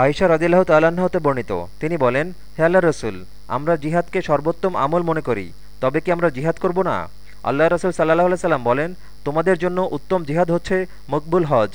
আয়সা রদিল্লাহ তাল্লাহতে হতে বর্ণিত। তিনি বলেন, হে আল্লাহ রসুল, আমরা জিহাদকে সর্বোত্তম আমল মনে করি, তবে কি আমরা জিহাদ করব না? আল্লাহ রসুল সাল্লাহ সাল্লাম বলেন, তোমাদের জন্য উত্তম জিহাদ হচ্ছে মকবুল হজ।